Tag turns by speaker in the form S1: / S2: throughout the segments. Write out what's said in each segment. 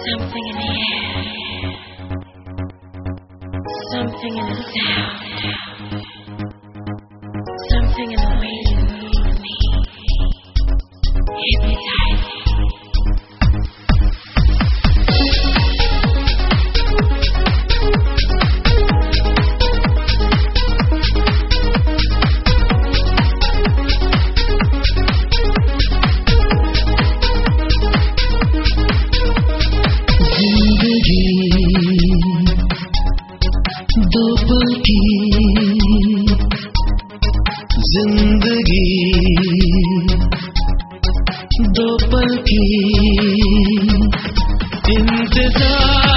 S1: Something in the air. Something in the sound. Something in the
S2: की। इंतज़ार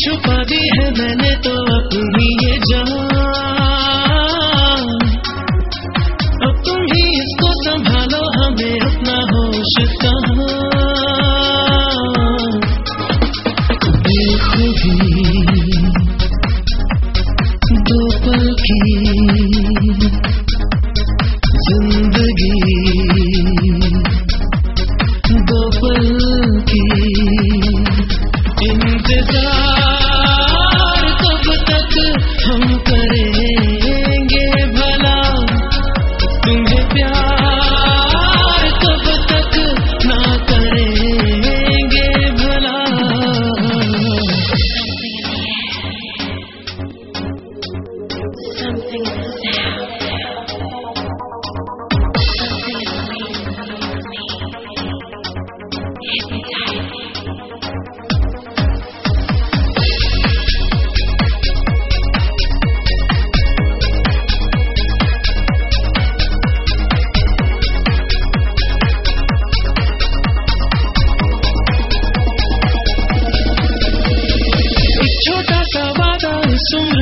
S2: छुपा दी है मैंने तो अपनी ये जान। अब तुम ही इसको संभालो, हमें अपना होश दो पल की ज़िंदगी, दो पल की इंतज़ार।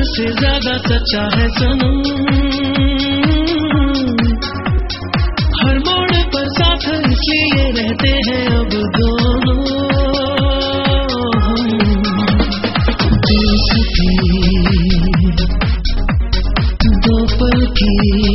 S1: से ज़्यादा सच्चा है सनम। हर
S2: मोड़ पर साथ इसलिए रहते हैं अब दोनों। दो पल की